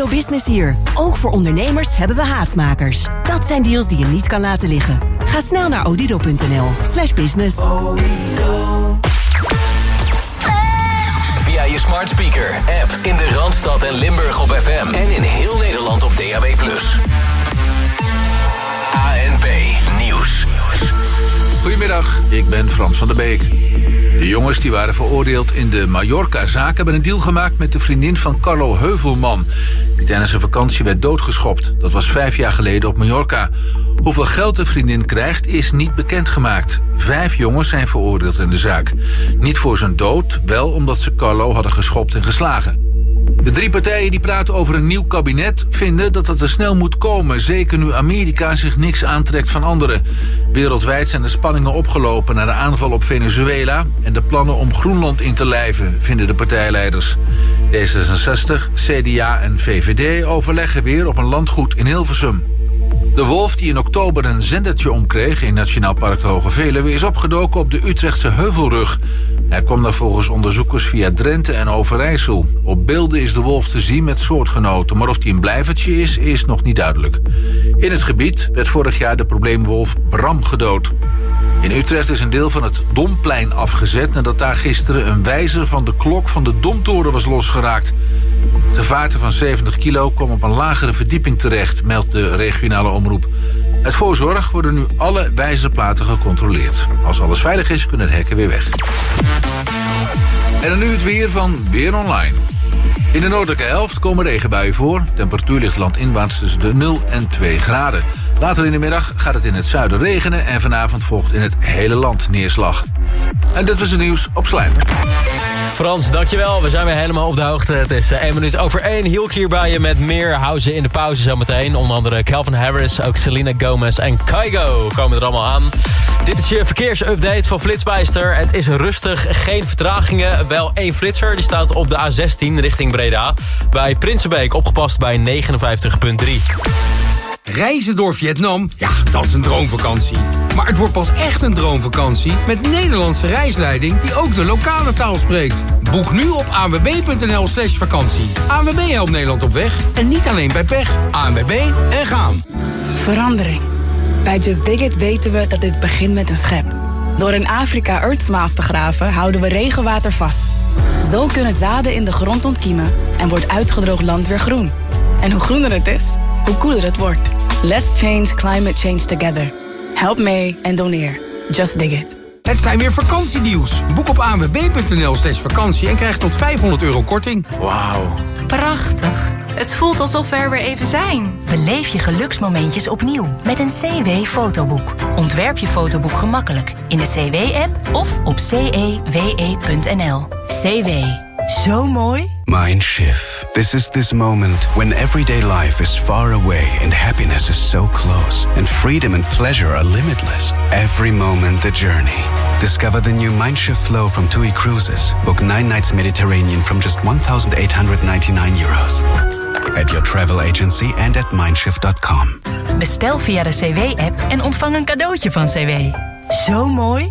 Odido Business hier. Ook voor ondernemers hebben we haastmakers. Dat zijn deals die je niet kan laten liggen. Ga snel naar odido.nl slash business. Via je smart speaker, app in de Randstad en Limburg op FM. En in heel Nederland op DAB+. ANP Nieuws. Goedemiddag, ik ben Frans van der Beek. De jongens die waren veroordeeld in de Mallorca-zaak... hebben een deal gemaakt met de vriendin van Carlo Heuvelman... die tijdens een vakantie werd doodgeschopt. Dat was vijf jaar geleden op Mallorca. Hoeveel geld de vriendin krijgt is niet bekendgemaakt. Vijf jongens zijn veroordeeld in de zaak. Niet voor zijn dood, wel omdat ze Carlo hadden geschopt en geslagen. De drie partijen die praten over een nieuw kabinet vinden dat het er snel moet komen, zeker nu Amerika zich niks aantrekt van anderen. Wereldwijd zijn de spanningen opgelopen na de aanval op Venezuela en de plannen om Groenland in te lijven, vinden de partijleiders. D66, CDA en VVD overleggen weer op een landgoed in Hilversum. De wolf die in oktober een zendertje omkreeg in Nationaal Park de Hoge Veluwe... is opgedoken op de Utrechtse Heuvelrug. Hij kwam daar volgens onderzoekers via Drenthe en Overijssel. Op beelden is de wolf te zien met soortgenoten... maar of hij een blijvertje is, is nog niet duidelijk. In het gebied werd vorig jaar de probleemwolf Bram gedood. In Utrecht is een deel van het Domplein afgezet... nadat daar gisteren een wijzer van de klok van de Domtoren was losgeraakt. De vaarte van 70 kilo kwam op een lagere verdieping terecht... meldt de regionale omroep. Uit voorzorg worden nu alle wijzerplaten gecontroleerd. Als alles veilig is, kunnen de hekken weer weg. En dan nu het weer van Weer Online. In de noordelijke helft komen regenbuien voor. Temperatuur ligt landinwaarts tussen de 0 en 2 graden. Later in de middag gaat het in het zuiden regenen... en vanavond volgt in het hele land neerslag. En dit was het nieuws op Slijm. Frans, dankjewel. We zijn weer helemaal op de hoogte. Het is 1 minuut over 1. Hielk hier bij je met meer houden in de pauze zometeen. Onder andere Calvin Harris, ook Selena Gomez en Kygo komen er allemaal aan. Dit is je verkeersupdate van Flitsmeister. Het is rustig, geen vertragingen. Wel één flitser, die staat op de A16 richting Breda. Bij Prinsenbeek opgepast bij 59.3. Reizen door Vietnam, ja, dat is een droomvakantie. Maar het wordt pas echt een droomvakantie met Nederlandse reisleiding die ook de lokale taal spreekt. Boek nu op anwb.nl slash vakantie. ANWB helpt Nederland op weg en niet alleen bij pech. ANWB en gaan. Verandering. Bij Just Dig It weten we dat dit begint met een schep. Door in Afrika Earthsmaals te graven houden we regenwater vast. Zo kunnen zaden in de grond ontkiemen en wordt uitgedroogd land weer groen. En hoe groener het is, hoe koeler het wordt. Let's change climate change together. Help mee en doneer. Just dig it. Het zijn weer vakantienieuws. Boek op anwb.nl slash vakantie en krijg tot 500 euro korting. Wauw. Prachtig. Het voelt alsof we er weer even zijn. Beleef je geluksmomentjes opnieuw met een CW-fotoboek. Ontwerp je fotoboek gemakkelijk in de CW-app of op cewe.nl. CW. Zo mooi. Mindshift. This is this moment when everyday life is far away and happiness is so close, and freedom and pleasure are limitless. Every moment the journey. Discover the new Mindshift flow from TUI Cruises. Book nine nights Mediterranean from just 1,899 euros. At your travel agency and at mindshift.com. Bestel via de CW-app en ontvang een cadeautje van CW. Zo mooi.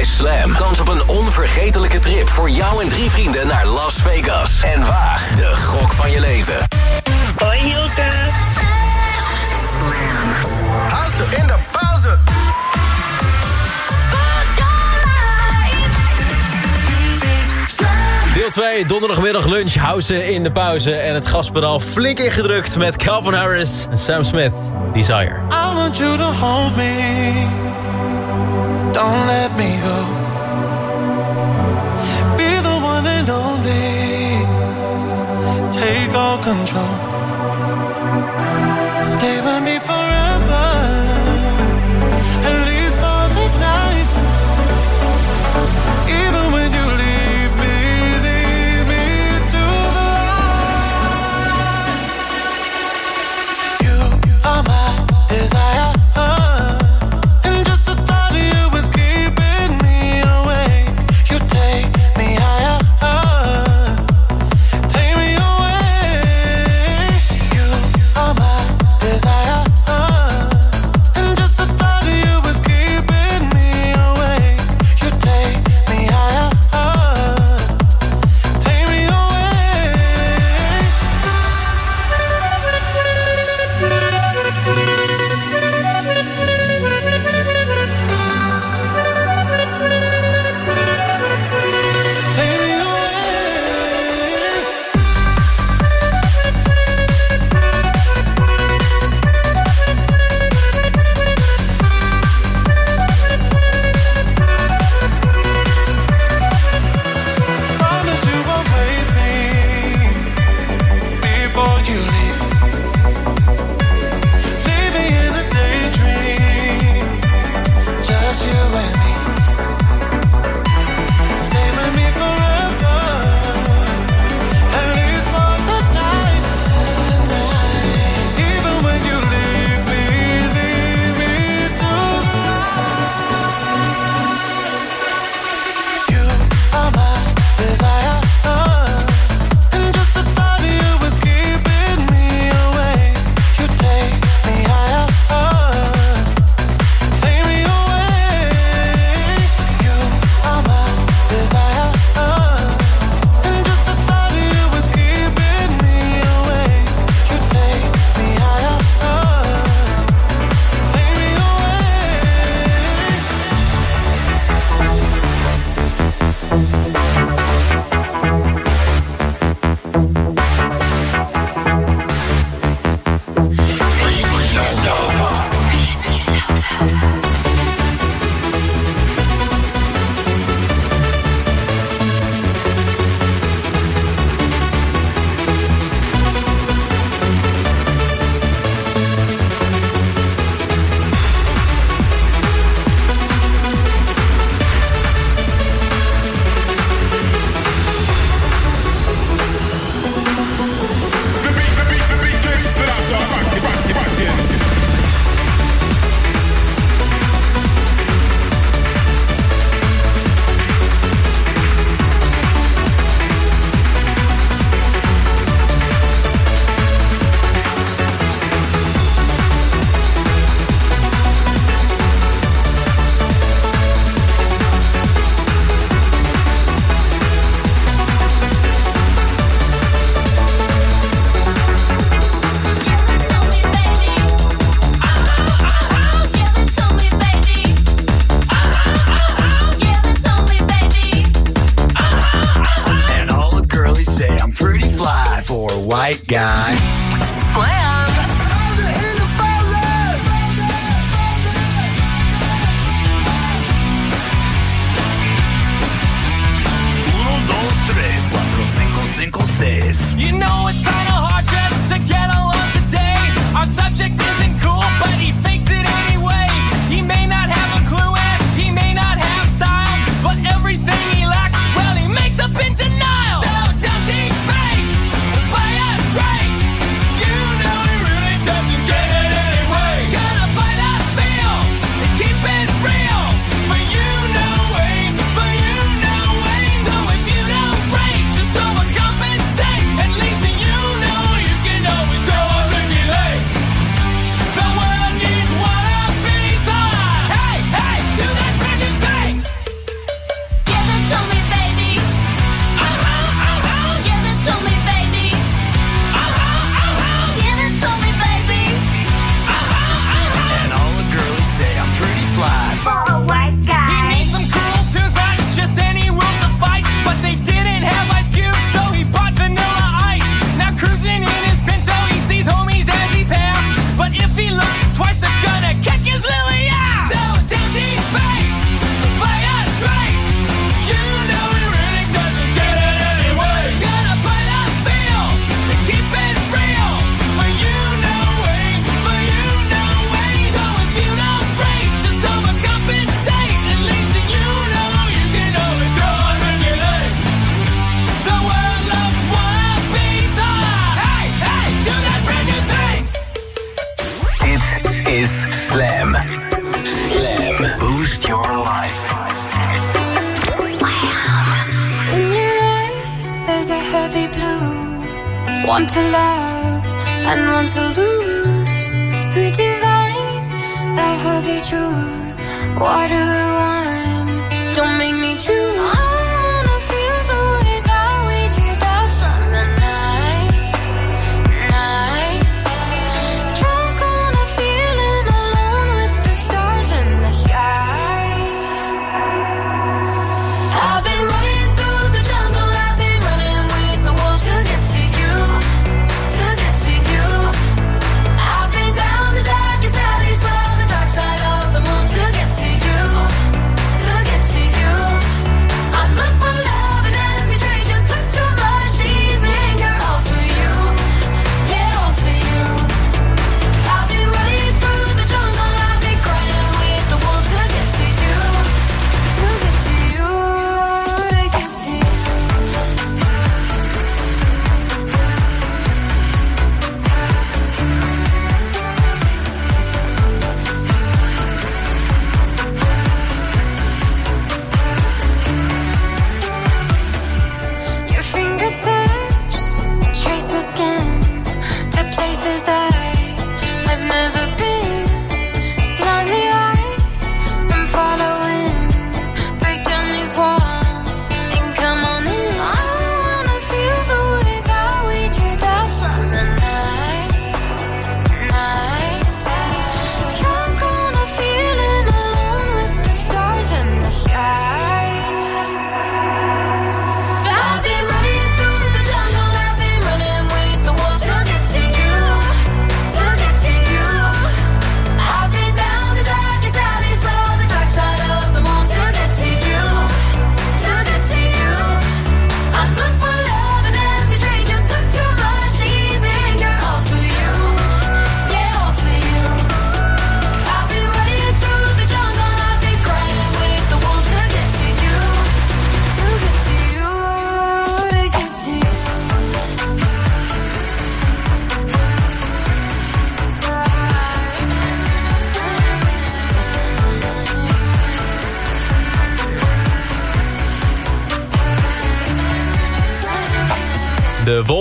Bij Slam kans op een onvergetelijke trip voor jou en drie vrienden naar Las Vegas. En waag de gok van je leven. Hoi Hilke. Slam. House in de pauze. Deel 2, donderdagmiddag lunch, houden in de pauze. En het gaspedaal flink ingedrukt met Calvin Harris en Sam Smith, Desire. I want you to hold me. Don't let me go. Be the one and only. Take all control. Stay with me forever.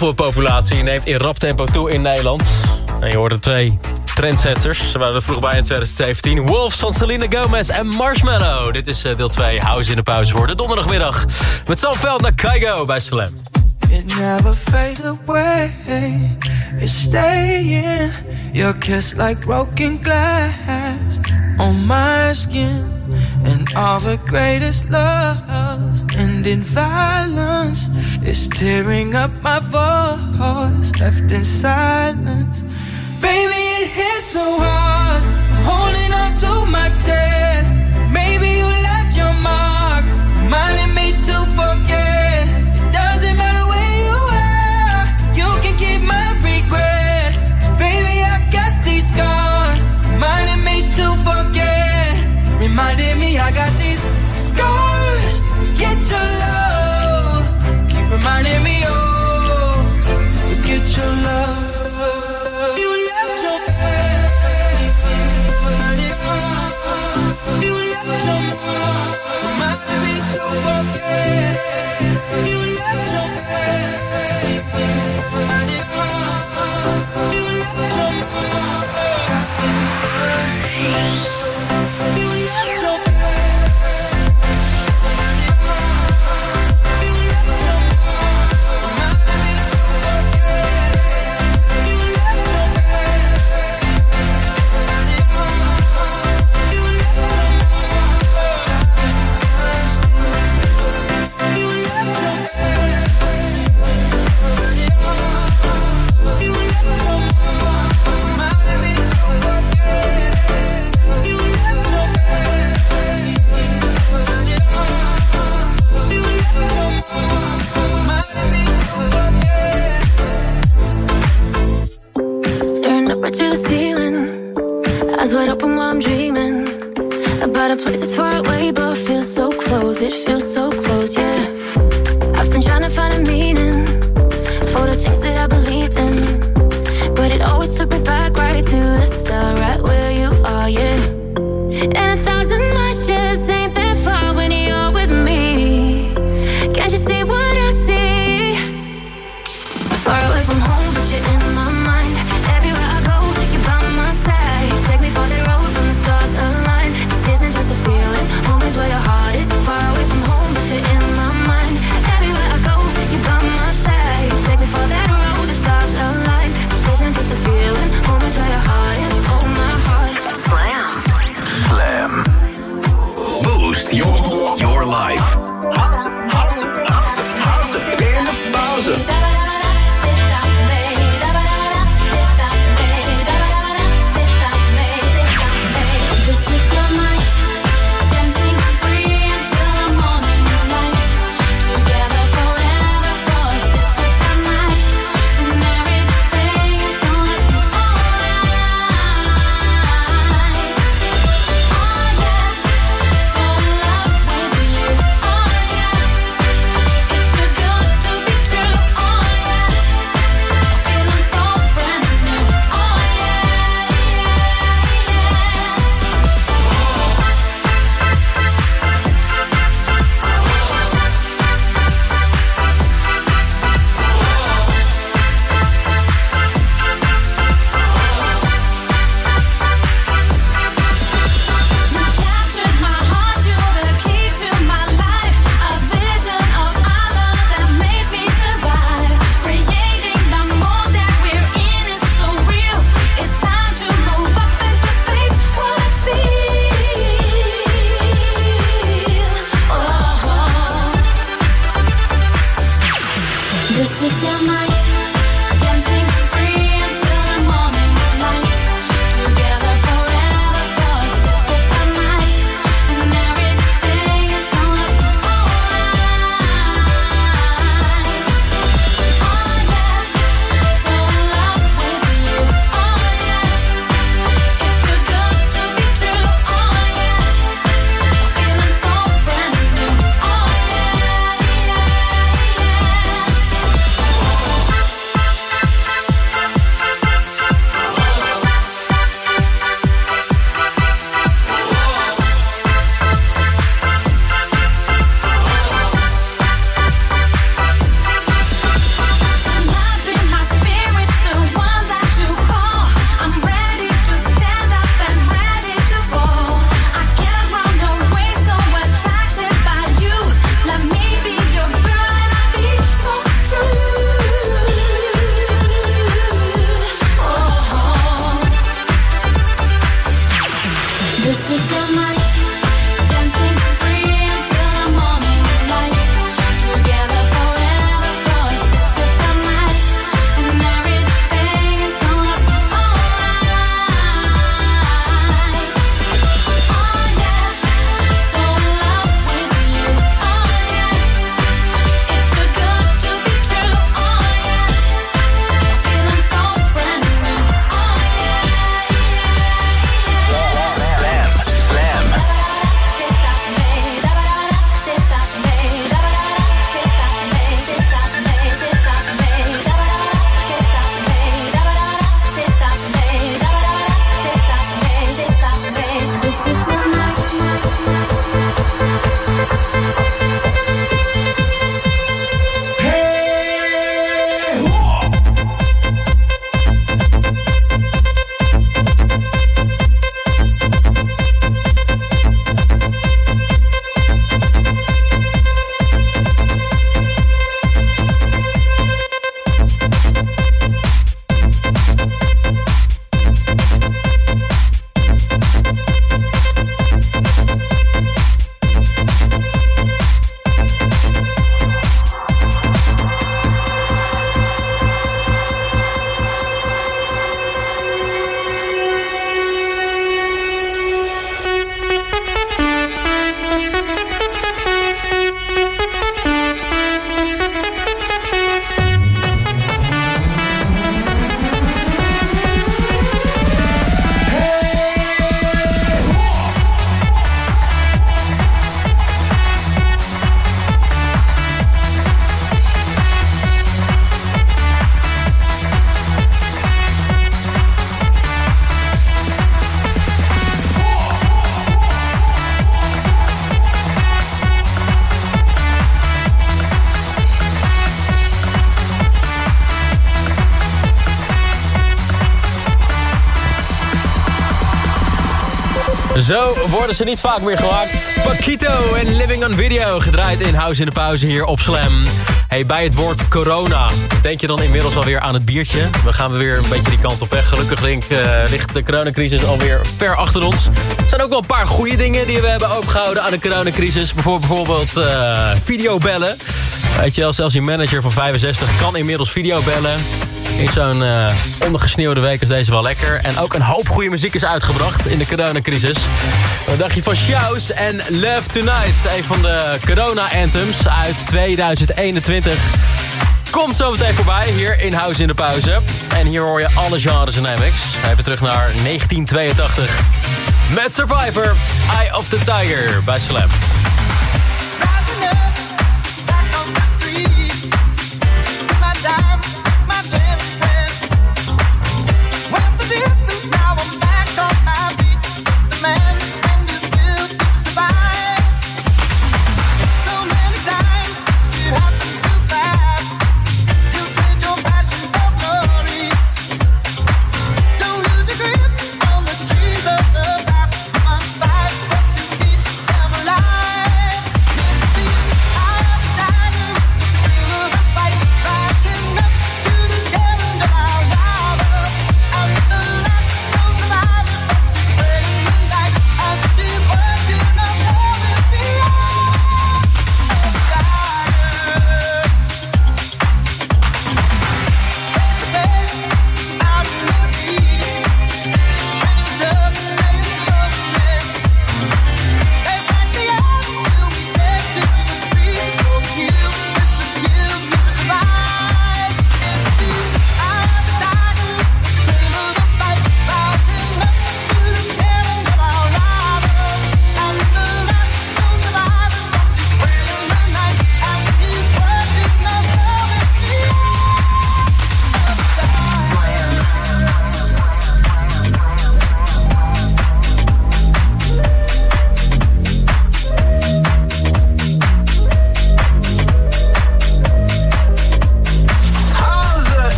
roofvoorpopulatie neemt in rap tempo toe in Nederland. En je hoorde twee trendsetters. Ze waren er vroeg bij in 2017. Wolves van Selena Gomez en Marshmallow. Dit is eh, deel 2, House in de Pauze voor de donderdagmiddag. Met Sam Veld naar Kaigo bij Slam. It never fades away. Your kiss like broken glass on my skin. All the greatest loves end in violence. It's tearing up my voice, left in silence. Baby, it hits so hard. Holding on to my chest. Worden ze niet vaak meer gemaakt. Paquito en Living on Video, gedraaid in House in de Pauze hier op Slam. Hey, bij het woord corona, denk je dan inmiddels alweer aan het biertje? We gaan weer een beetje die kant op weg. Gelukkig Link, eh, ligt de coronacrisis alweer ver achter ons. Er zijn ook wel een paar goede dingen die we hebben overgehouden aan de coronacrisis. Bijvoorbeeld, eh, videobellen. Weet je wel, zelfs je manager van 65 kan inmiddels videobellen. In zo'n eh, ondergesneeuwde week is deze wel lekker. En ook een hoop goede muziek is uitgebracht in de coronacrisis. Wat dacht je van Shows en Love Tonight? Een van de corona-anthems uit 2021. Komt zo meteen voorbij, hier in House in de Pauze. En hier hoor je alle genres en mix. Even terug naar 1982. Met Survivor, Eye of the Tiger bij Slam.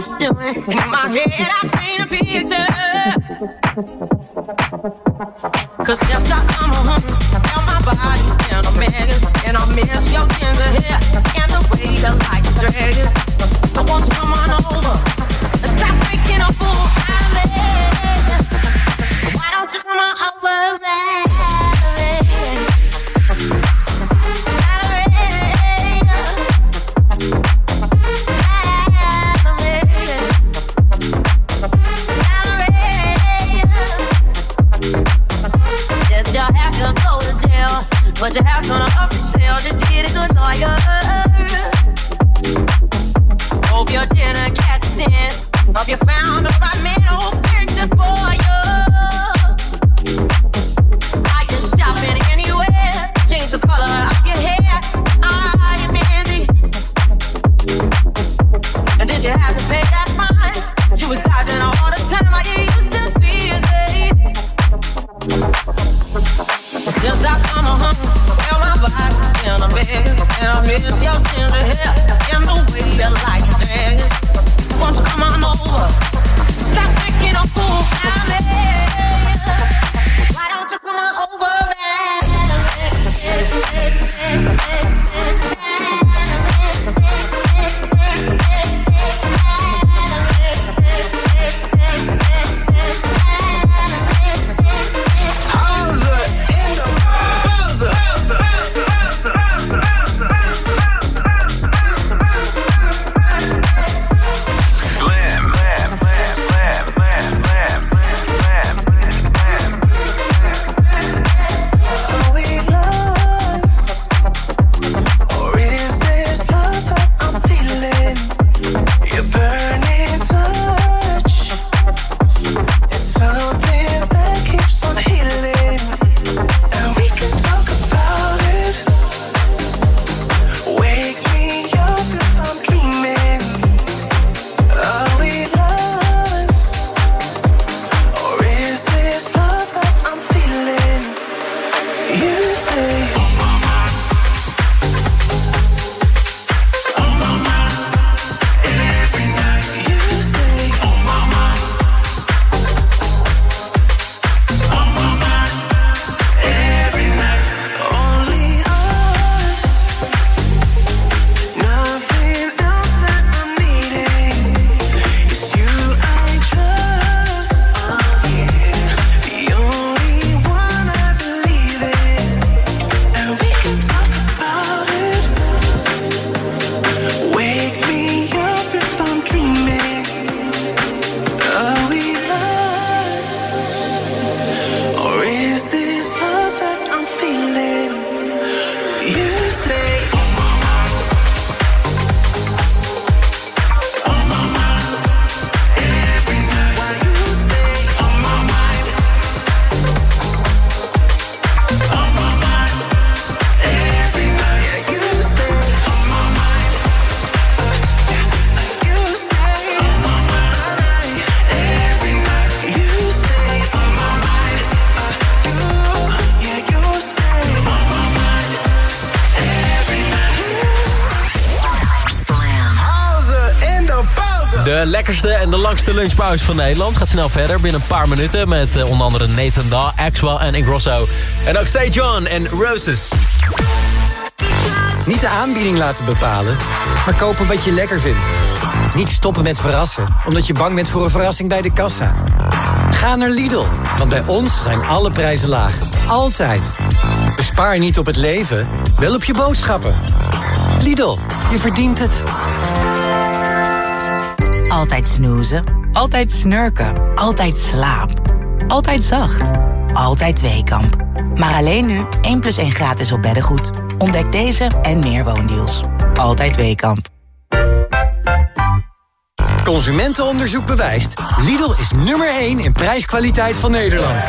Doing. In my head, I paint a picture. Lekkerste en de langste lunchpauze van Nederland gaat snel verder. Binnen een paar minuten met eh, onder andere Nathan Daw, Axwell en Ingrosso. En ook Stay John en Roses. Niet de aanbieding laten bepalen, maar kopen wat je lekker vindt. Niet stoppen met verrassen, omdat je bang bent voor een verrassing bij de kassa. Ga naar Lidl, want bij ons zijn alle prijzen laag. Altijd. Bespaar niet op het leven, wel op je boodschappen. Lidl, je verdient het. Altijd snoezen, altijd snurken, altijd slaap, altijd zacht, altijd Weekamp. Maar alleen nu 1 plus 1 gratis op beddengoed. Ontdek deze en meer woondeals. Altijd Weekamp. Consumentenonderzoek bewijst. Lidl is nummer 1 in prijskwaliteit van Nederland.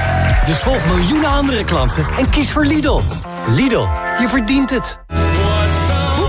Dus volg miljoenen andere klanten en kies voor Lidl. Lidl, je verdient het.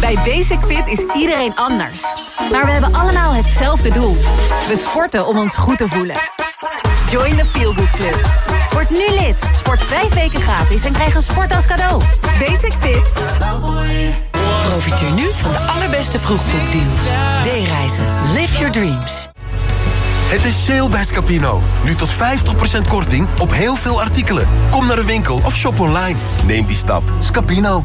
Bij Basic Fit is iedereen anders. Maar we hebben allemaal hetzelfde doel. We sporten om ons goed te voelen. Join the Feel Good Club. Word nu lid. Sport vijf weken gratis en krijg een sport als cadeau. Basic Fit. Profiteer nu van de allerbeste vroegboekdeals. D-reizen. Live your dreams. Het is sale bij Scapino. Nu tot 50% korting op heel veel artikelen. Kom naar de winkel of shop online. Neem die stap. Scapino.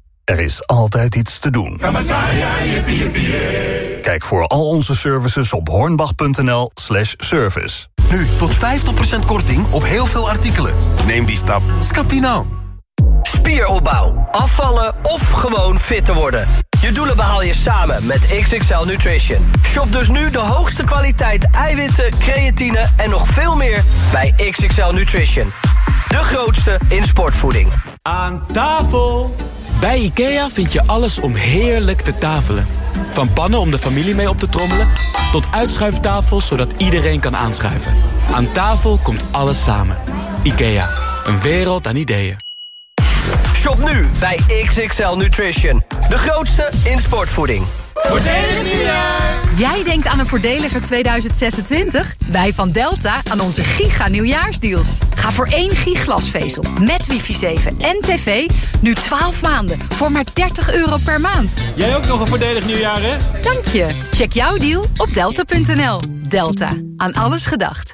er is altijd iets te doen. Kijk voor al onze services op hornbach.nl slash service. Nu tot 50% korting op heel veel artikelen. Neem die stap. Scapino. Spieropbouw, afvallen of gewoon fit te worden. Je doelen behaal je samen met XXL Nutrition. Shop dus nu de hoogste kwaliteit eiwitten, creatine en nog veel meer bij XXL Nutrition. De grootste in sportvoeding. Aan tafel! Bij IKEA vind je alles om heerlijk te tafelen. Van pannen om de familie mee op te trommelen... tot uitschuiftafels zodat iedereen kan aanschuiven. Aan tafel komt alles samen. IKEA, een wereld aan ideeën. Shop nu bij XXL Nutrition. De grootste in sportvoeding. Voordelig nieuwjaar! Jij denkt aan een voordeliger 2026? Wij van Delta aan onze giga nieuwjaarsdeals. Ga voor één giglasvezel met wifi 7 en tv nu 12 maanden voor maar 30 euro per maand. Jij ook nog een voordelig nieuwjaar, hè? Dank je. Check jouw deal op delta.nl. Delta. Aan alles gedacht.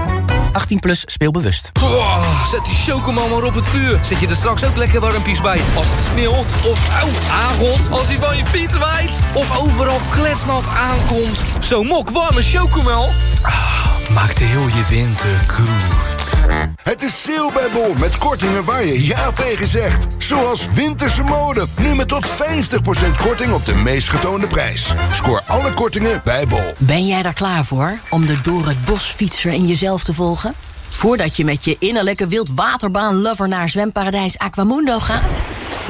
18 plus speelbewust. Oh, zet die chocomel maar op het vuur. Zet je er straks ook lekker warmpies bij. Als het sneeuwt of auw, aangot. Als hij van je fiets waait. Of overal kletsnat aankomt. Zo'n mok warme chocomel. Ah, maakt heel je winter goed. Het is sale bij Bol met kortingen waar je ja tegen zegt. Zoals winterse mode. Nu met tot 50% korting op de meest getoonde prijs. Scoor alle kortingen bij Bol. Ben jij daar klaar voor om de door het bos fietser in jezelf te volgen? Voordat je met je innerlijke wildwaterbaan-lover naar zwemparadijs Aquamundo gaat?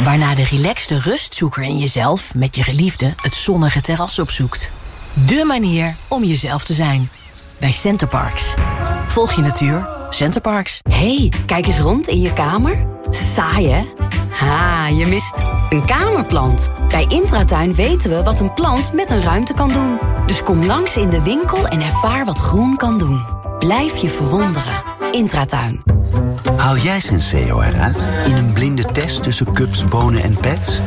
Waarna de relaxte rustzoeker in jezelf met je geliefde het zonnige terras opzoekt. De manier om jezelf te zijn. Bij Centerparks. Volg je natuur. Centerparks. hey, kijk eens rond in je kamer. Saai, hè? Ha, je mist een kamerplant. Bij Intratuin weten we wat een plant met een ruimte kan doen. Dus kom langs in de winkel en ervaar wat groen kan doen. Blijf je verwonderen. Intratuin. Haal jij Senseo eruit in een blinde test tussen cups, bonen en pets?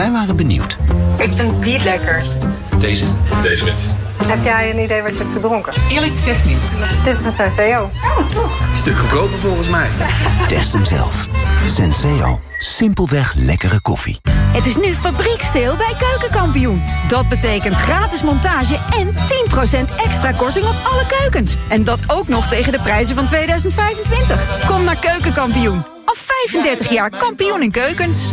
Wij waren benieuwd. Ik vind die het lekkerst. Deze? Deze wit. Heb jij een idee wat je hebt gedronken? Eerlijk gezegd niet. Dit is een Senseo. Oh, toch? Stuk goedkoper volgens mij. Test hem zelf. Senseo. Simpelweg lekkere koffie. Het is nu fabrieksteel bij Keukenkampioen. Dat betekent gratis montage en 10% extra korting op alle keukens. En dat ook nog tegen de prijzen van 2025. Kom naar Keukenkampioen. Al 35 jaar kampioen in keukens.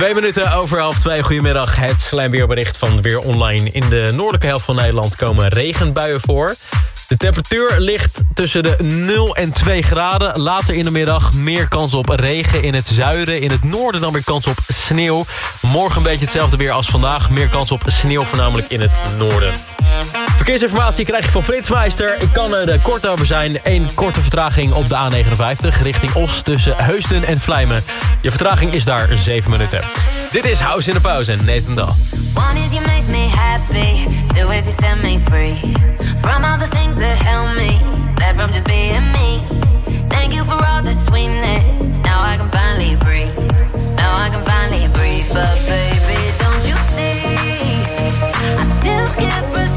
Twee minuten over half twee. Goedemiddag. Het slijmweerbericht van Weer Online. In de noordelijke helft van Nederland komen regenbuien voor. De temperatuur ligt tussen de 0 en 2 graden. Later in de middag meer kans op regen in het zuiden. In het noorden dan weer kans op sneeuw. Morgen een beetje hetzelfde weer als vandaag. Meer kans op sneeuw, voornamelijk in het noorden. Verkeersinformatie krijg je van Flitsmeister. Ik kan er de kort over zijn. Eén korte vertraging op de A59 richting Os tussen Heusden en Vlijmen. Je vertraging is daar 7 minuten. Dit is House in de Pauze en Nathan Dahl. One is you make me happy, two is you set me free from all the things that help me, back from just being me. Thank you for all the sweetness. Now I can finally breathe. Now I can finally breathe, but baby, don't you see? I still get frustrated,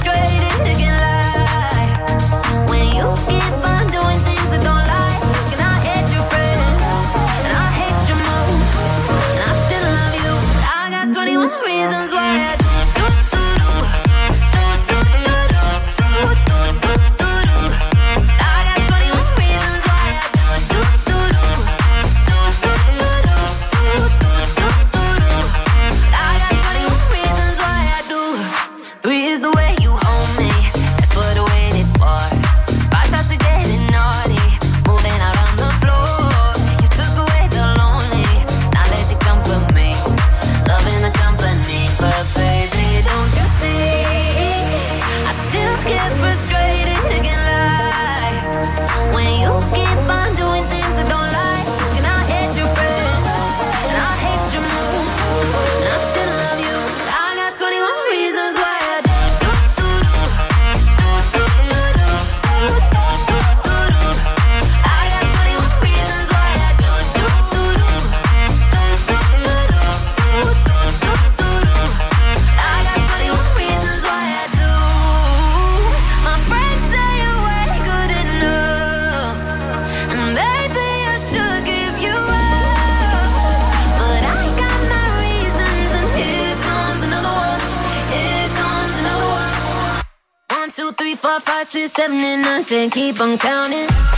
counting, keep on counting.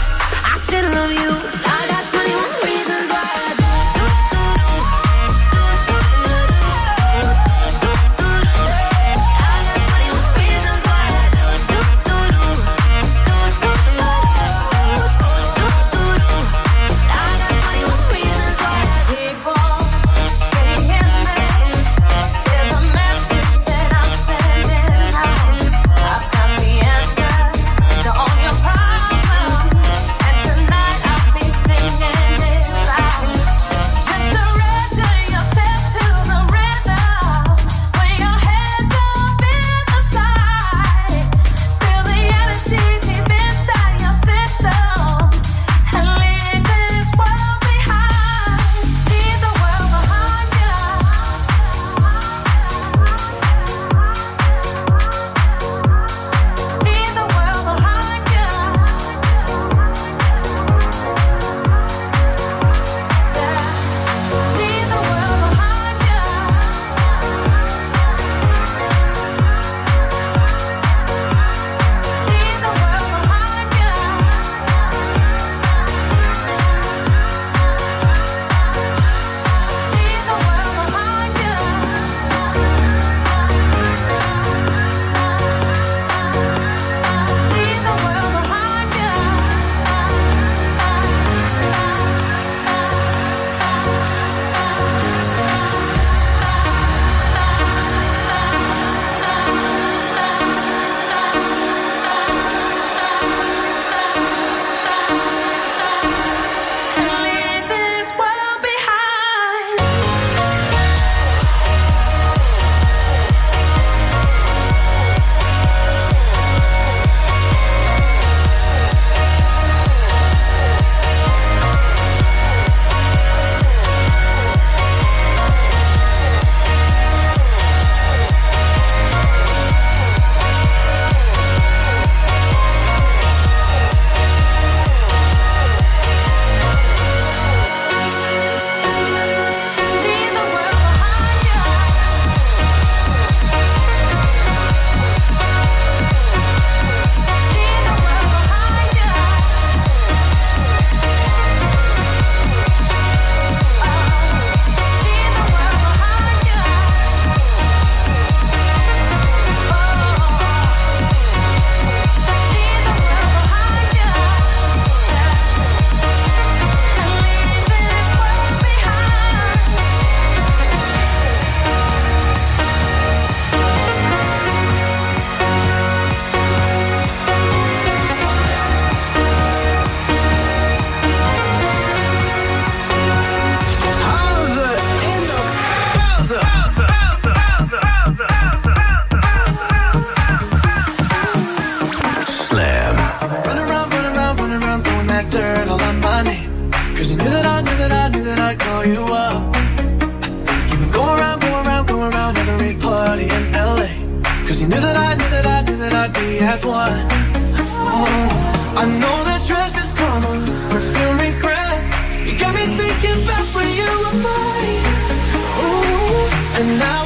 we have one. Oh, mm. I know that dress is common, but regret. You got me thinking back when you were mine. Ooh, and now.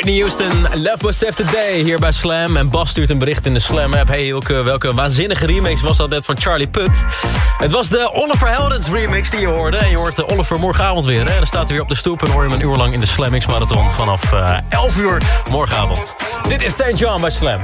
Whitney Houston, Love Was Save the Day hier bij Slam. En Bas stuurt een bericht in de Slam-app. Hey welke waanzinnige remix was dat net van Charlie Putt? Het was de Oliver Heldens remix die je hoorde. En je hoort de Oliver morgenavond weer. En dan staat hij weer op de stoep en hoor je hem een uur lang in de Slam Marathon... vanaf eh, uh, 11 uur morgenavond. Dit is St. John bij Slam.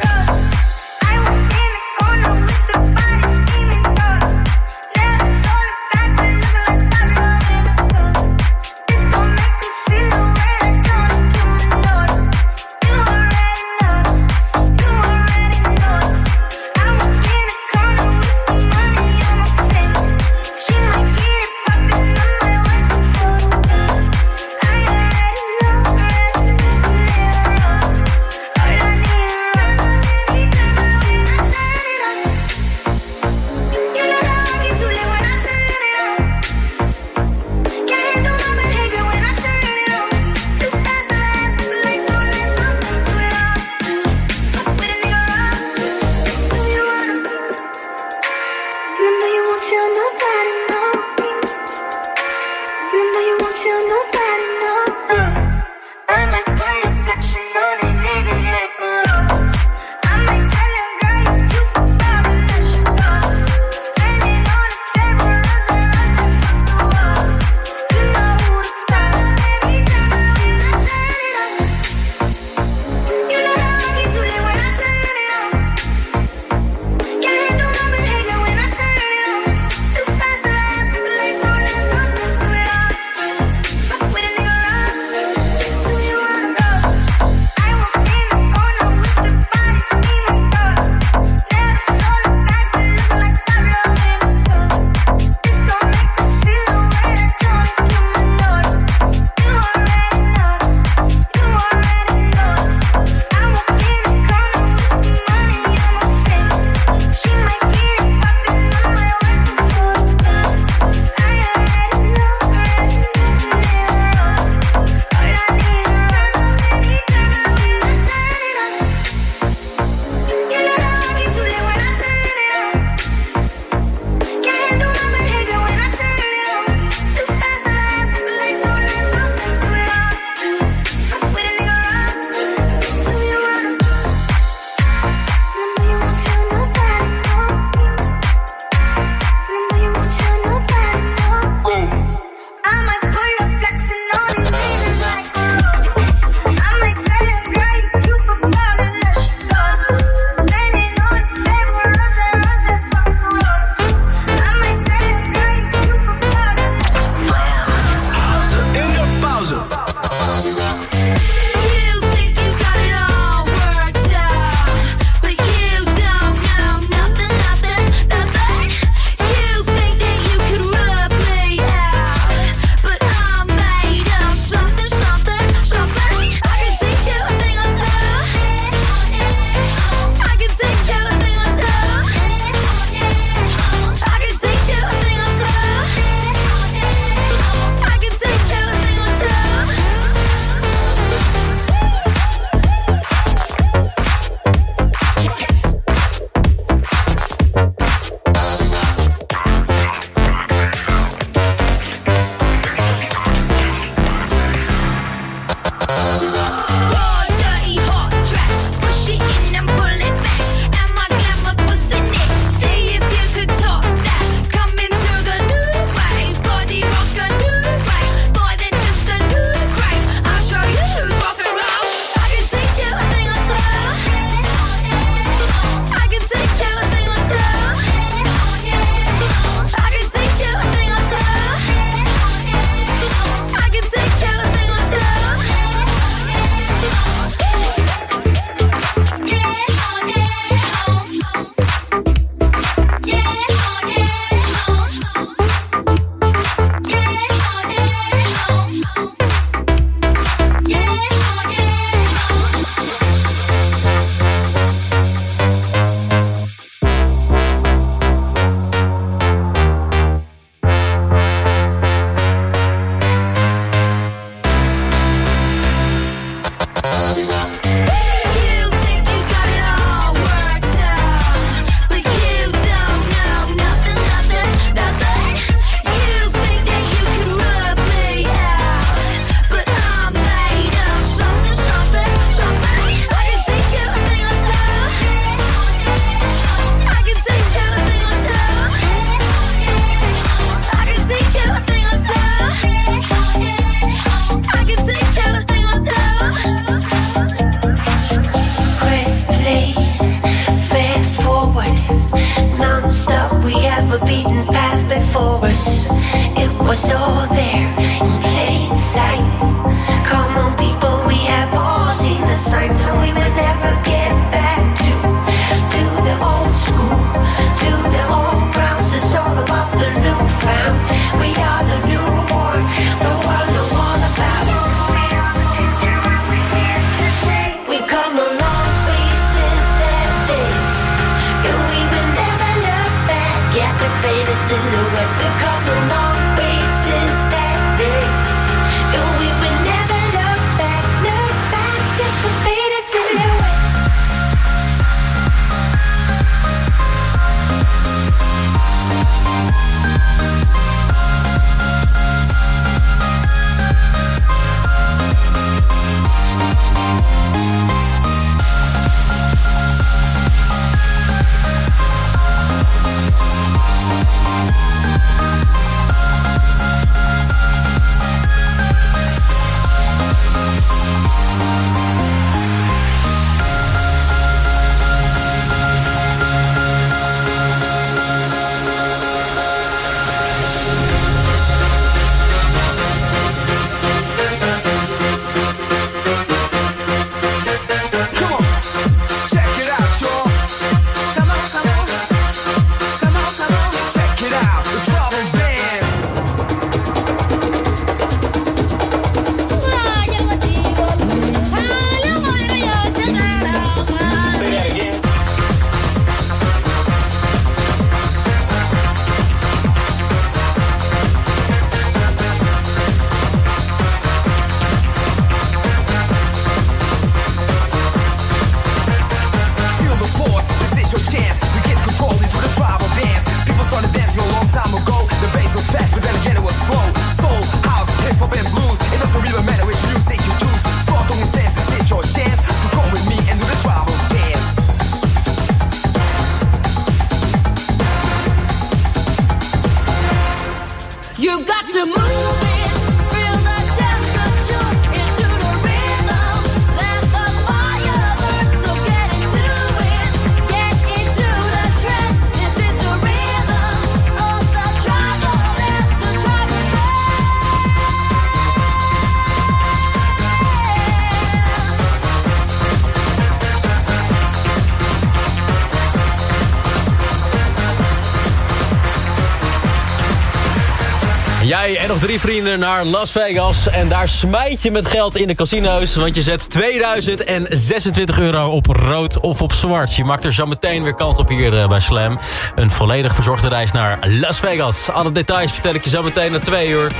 vrienden naar Las Vegas. En daar smijt je met geld in de casino's. Want je zet 2026 euro op rood of op zwart. Je maakt er zo meteen weer kans op hier eh, bij Slam. Een volledig verzorgde reis naar Las Vegas. Alle details vertel ik je zo meteen na twee uur.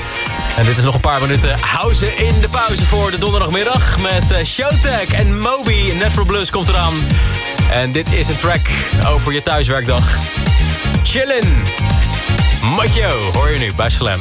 En dit is nog een paar minuten houden in de pauze voor de donderdagmiddag. Met eh, Showtech en Moby. Natural Blues komt eraan. En dit is een track over je thuiswerkdag. Chillen. Macho hoor je nu bij Slam.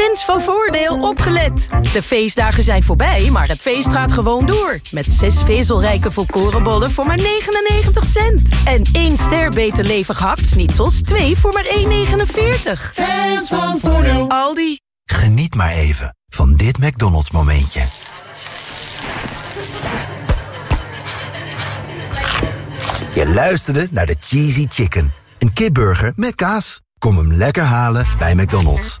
Fans van Voordeel opgelet. De feestdagen zijn voorbij, maar het feest gaat gewoon door. Met zes vezelrijke volkorenbollen voor maar 99 cent. En één ster beter levig hakt-snitsels, twee voor maar 1,49. Fans van Voordeel. Aldi. Geniet maar even van dit McDonald's momentje. Je luisterde naar de Cheesy Chicken. Een kipburger met kaas. Kom hem lekker halen bij McDonald's.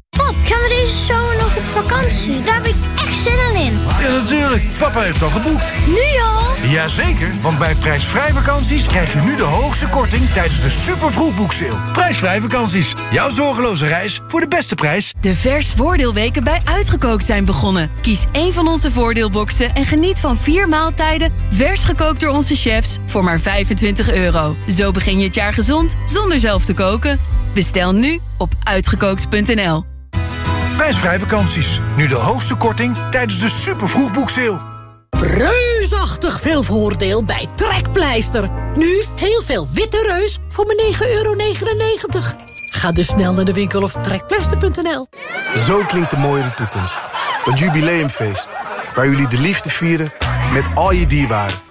Pap, gaan we deze zomer nog op vakantie? Daar heb ik echt zin in. Ja, natuurlijk. Papa heeft al geboekt. Nu al? Jazeker, want bij prijsvrij vakanties krijg je nu de hoogste korting tijdens de super vroegboekseil. Prijsvrij vakanties. Jouw zorgeloze reis voor de beste prijs. De vers voordeelweken bij Uitgekookt zijn begonnen. Kies één van onze voordeelboxen en geniet van vier maaltijden... vers gekookt door onze chefs voor maar 25 euro. Zo begin je het jaar gezond zonder zelf te koken. Bestel nu op uitgekookt.nl. Prijsvrij vakanties. Nu de hoogste korting tijdens de super vroegboekseil. Reusachtig veel voordeel bij Trekpleister. Nu heel veel witte reus voor maar 9,99 euro. Ga dus snel naar de winkel of trekpleister.nl. Zo klinkt de mooie toekomst. Dat jubileumfeest. Waar jullie de liefde vieren met al je dierbaren.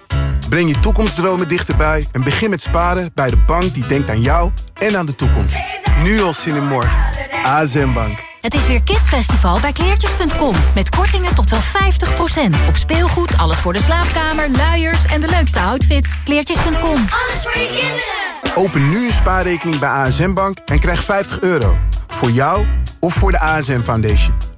Breng je toekomstdromen dichterbij en begin met sparen bij de bank die denkt aan jou en aan de toekomst. Nu al zin in morgen. ASM Bank. Het is weer Kidsfestival bij kleertjes.com. Met kortingen tot wel 50%. Op speelgoed, alles voor de slaapkamer, luiers en de leukste outfits. Kleertjes.com. Alles voor je kinderen. Open nu een spaarrekening bij ASM Bank en krijg 50 euro. Voor jou of voor de ASM Foundation.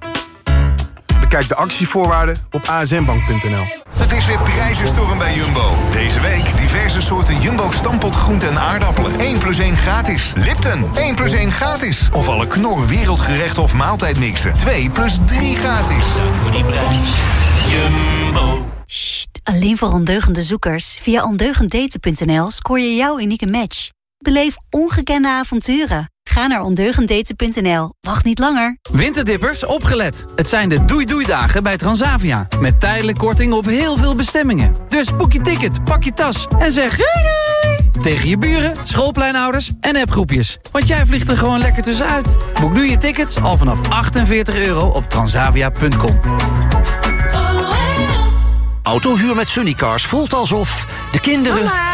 Bekijk de actievoorwaarden op asmbank.nl. Het is weer prijzenstorm bij Jumbo. Deze week diverse soorten Jumbo stampot groenten en aardappelen. 1 plus 1 gratis. Lipton, 1 plus 1 gratis. Of alle knor wereldgerechten of maaltijdmixen. 2 plus 3 gratis. voor die prijs. Jumbo. Alleen voor ondeugende zoekers. Via ondeugenddaten.nl scoor je jouw unieke match. Beleef ongekende avonturen. Ga naar ondeugenddaten.nl. Wacht niet langer. Winterdippers, opgelet. Het zijn de doei-doei-dagen bij Transavia. Met tijdelijk korting op heel veel bestemmingen. Dus boek je ticket, pak je tas en zeg doei doei! Tegen je buren, schoolpleinouders en appgroepjes. Want jij vliegt er gewoon lekker tussenuit. Boek nu je tickets al vanaf 48 euro op transavia.com. Autohuur met Sunnycars voelt alsof de kinderen